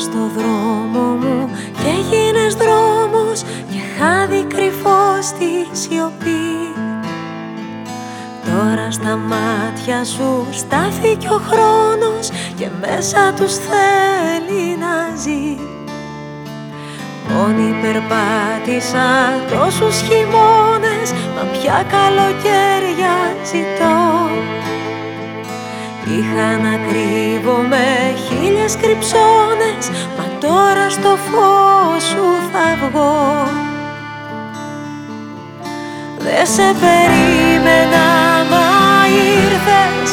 στο δρόμο μου και έγινες δρόμος και χάδι κρυφός στη σιωπή. Τώρα στα μάτια σου στάθηκε ο χρόνος και μέσα τους θέλει να ζει. Μόνη περπάτησα τόσους χειμώνες μα πια καλοκαίρια ζητώ Είχα να κρύβομαι χίλιες κρυψώνες Μα τώρα στο φως σου θα βγω. Δεν σε περίμενα μα ήρθες.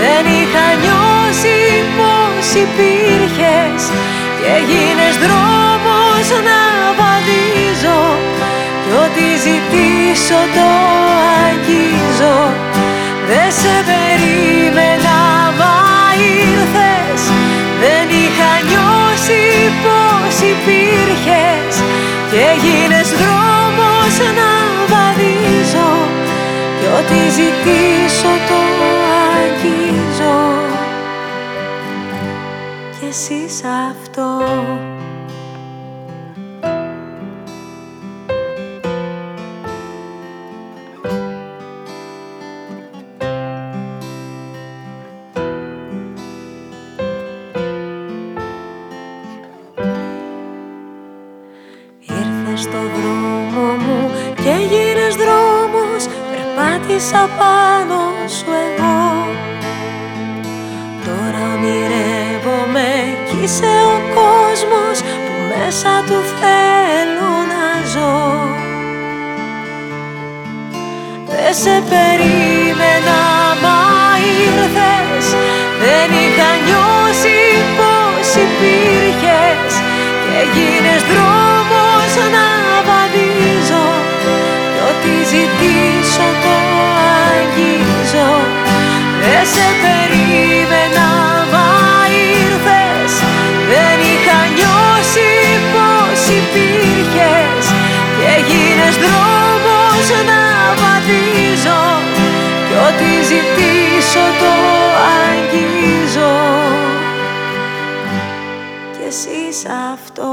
Δεν είχα νιώσει πως υπήρχες. Και έγινες δρόμος να βαδίζω. Κι ό,τι ζητήσω το αγγίζω. Δεν σε περίμενα έγινες δρόμος να βαδίζω Κι ό,τι ζητήσω το αγγίζω. Και εσύ σ' αυτό Περπάτησα πάνω σου εγώ. Τώρα ονειρεύομαι κι είσαι ο κόσμος Που μέσα του θέλω να ζω. Δεν σε περίμενα μα ήρθες. Δεν είχα νιώσει πως υπήρχες. Και έγινες δρόμος περίμενα μα ήρθες. Δεν είχα νιώσει πως υπήρχες. Και έγινες δρόμος να βαδίζω Κι ό,τι ζητήσω το αγγίζω. Και εσύ σ' αυτό